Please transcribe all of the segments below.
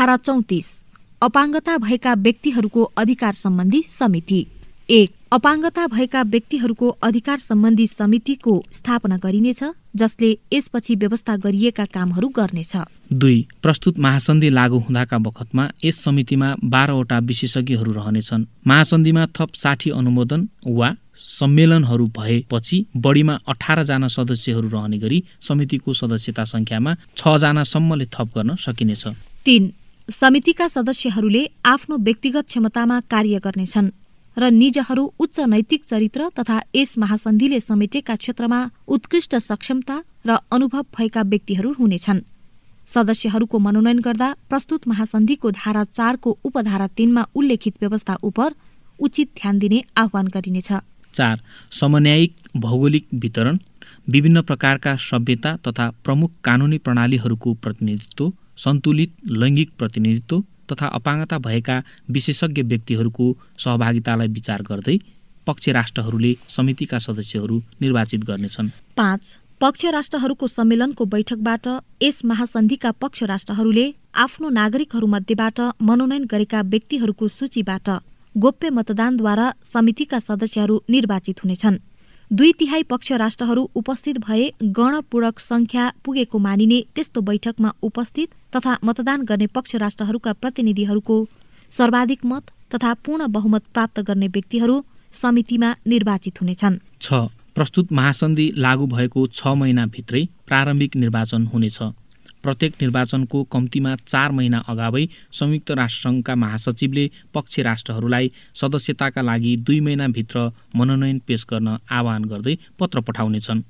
धारा चौतिस अपाङ्गता भएका व्यक्तिहरूको अधिकार सम्बन्धी समिति। एक अपाङ्गता भएका व्यक्तिहरूको अधिकार सम्बन्धी समितिको स्थापना गरिनेछ जसले यसपछि व्यवस्था गरिएका कामहरू गर्नेछ। दुई प्रस्तुत महासन्धि लागू हुँदाका बखतमा यस समितिमा बाह्रवटा विशेषज्ञहरू रहनेछन्। महासन्धिमा थप साठी अनुमोदन वा सम्मेलनहरू भएपछि बढीमा अठारजना सदस्यहरू रहने गरी समितिको सदस्यता सङ्ख्यामा छजनासम्मले थप गर्न सकिनेछ। तीन समितिका सदस्यहरूले आफ्नो व्यक्तिगत क्षमतामा कार्य गर्नेछन् र निजहरू उच्च नैतिक चरित्र तथा यस महासन्धिले समेटेका क्षेत्रमा उत्कृष्ट सक्षमता र अनुभव भएका व्यक्तिहरू हुनेछन्। सदस्यहरूको मनोनयन गर्दा प्रस्तुत महासन्धिको धारा चारको उपधारा तीनमा उल्लेखित व्यवस्था उप उचित ध्यान दिने आह्वान गरिनेछ। चार समन्यायिक भौगोलिक वितरण विभिन्न प्रकारका सभ्यता तथा प्रमुख कानुनी प्रणालीहरूको प्रतिनिधित्व सन्तुलित लैङ्गिक प्रतिनिधित्व तथा अपाङ्गता भएका विशेषज्ञ व्यक्तिहरूको सहभागितालाई विचार गर्दै पक्ष राष्ट्रहरूले समितिका सदस्यहरू निर्वाचित गर्नेछन्। पाँच पक्ष राष्ट्रहरूको सम्मेलनको बैठकबाट यस महासन्धिका पक्ष राष्ट्रहरूले आफ्नो नागरिकहरूमध्येबाट मनोनयन गरेका व्यक्तिहरूको सूचीबाट गोप्य मतदानद्वारा समितिका सदस्यहरू निर्वाचित हुनेछन्। दुई तिहाई पक्ष राष्ट्रहरू उपस्थित भए गणपूरक संख्या पुगेको मानिने त्यस्तो बैठकमा उपस्थित तथा मतदान गर्ने पक्ष राष्ट्रहरूका प्रतिनिधिहरूको सर्वाधिक मत तथा पूर्ण बहुमत प्राप्त गर्ने व्यक्तिहरू समितिमा निर्वाचित हुनेछन्। प्रस्तुत महासन्धि लागू भएको छ महिनाभित्रै प्रारम्भिक निर्वाचन हुनेछ। प्रत्येक निर्वाचनको कम्तीमा चार महिना अगावै संयुक्त राष्ट्रसङ्घका महासचिवले पक्ष राष्ट्रहरूलाई सदस्यताका लागि दुई महिनाभित्र मनोनयन पेश गर्न आह्वान गर्दै पत्र पठाउनेछन्।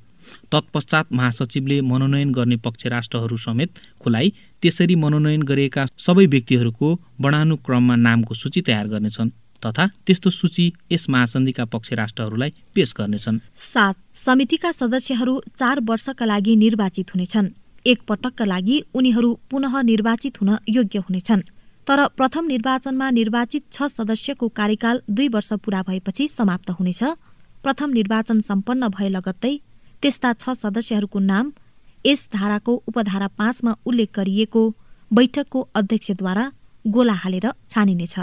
तत्पश्चात महासचिवले मनोनयन गर्ने पक्ष राष्ट्रहरू समेत खुलाइ त्यसरी मनोनयन गरिएका सबै व्यक्तिहरूको वर्णानुक्रममा नामको सूची तयार गर्नेछन् तथा त्यस्तो सूची यस महासन्धिका पक्ष राष्ट्रहरूलाई पेश गर्नेछन्। सात समितिका सदस्यहरू चार वर्षका लागि निर्वाचित हुनेछन्। एक पटकका लागि उनीहरू पुनः निर्वाचित हुन योग्य हुनेछन्। तर प्रथम निर्वाचनमा निर्वाचित छ सदस्यको कार्यकाल दुई वर्ष पूरा भएपछि समाप्त हुनेछ। प्रथम निर्वाचन सम्पन्न भए लगत्तै त्यस्ता छ सदस्यहरूको नाम यस धाराको उपधारा पाँचमा उल्लेख गरिएको बैठकको अध्यक्षद्वारा गोला हालेर छानिनेछ।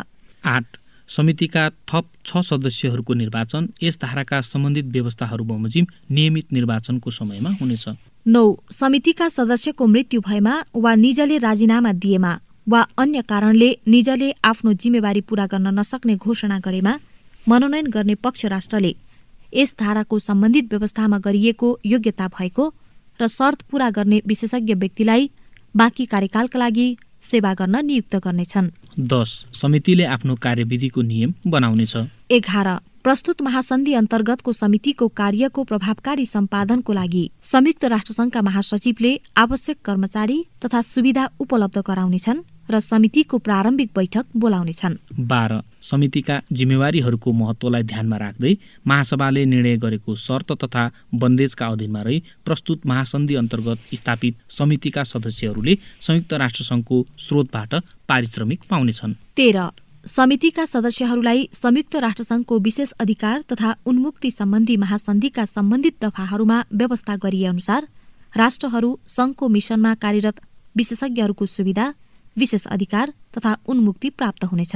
समितिका थप छ सदस्यहरूको निर्वाचन यस धाराका सम्बन्धित व्यवस्थाहरू बमोजिम नियमित निर्वाचनको समयमा हुनेछ। नौ समितिका सदस्यको मृत्यु भएमा वा निजले राजीनामा दिएमा वा अन्य कारणले निजले आफ्नो जिम्मेवारी पूरा गर्न नसक्ने घोषणा गरेमा मनोनयन गर्ने पक्ष राष्ट्रले यस धाराको सम्बन्धित व्यवस्थामा गरिएको योग्यता भएको र शर्त पूरा गर्ने विशेषज्ञ व्यक्तिलाई बाँकी कार्यकालका लागि सेवा गर्न नियुक्त गर्नेछन्। दस समितिले आफ्नो कार्यविधिको नियम बनाउनेछ। एघार प्रस्तुत महासन्धि अन्तर्गतको समितिको कार्यको प्रभावकारी सम्पादनको लागि संयुक्त राष्ट्रसङ्घका महासचिवले आवश्यक कर्मचारी तथा सुविधा उपलब्ध गराउनेछन् र समितिको प्रारम्भिक बैठक बोलाउनेछन्। बाह्र समितिका जिम्मेवारीहरूको महत्वलाई ध्यानमा राख्दै महासभाले निर्णय गरेको शर्त तथा बन्देजका अधीनमा रही प्रस्तुत महासन्धि अन्तर्गत स्थापित समितिका सदस्यहरूले संयुक्त राष्ट्रसङ्घको स्रोतबाट पारिश्रमिक पाउनेछन्। तेह्र समितिका सदस्यहरूलाई संयुक्त राष्ट्रसङ्घको विशेष अधिकार तथा उन्मुक्ति सम्बन्धी महासन्धिका सम्बन्धित दफाहरूमा व्यवस्था गरिएअनुसार राष्ट्रहरू सङ्घको मिसनमा कार्यरत विशेषज्ञहरूको सुविधा विशेष अधिकार तथा उन्मुक्ति प्राप्त हुनेछ।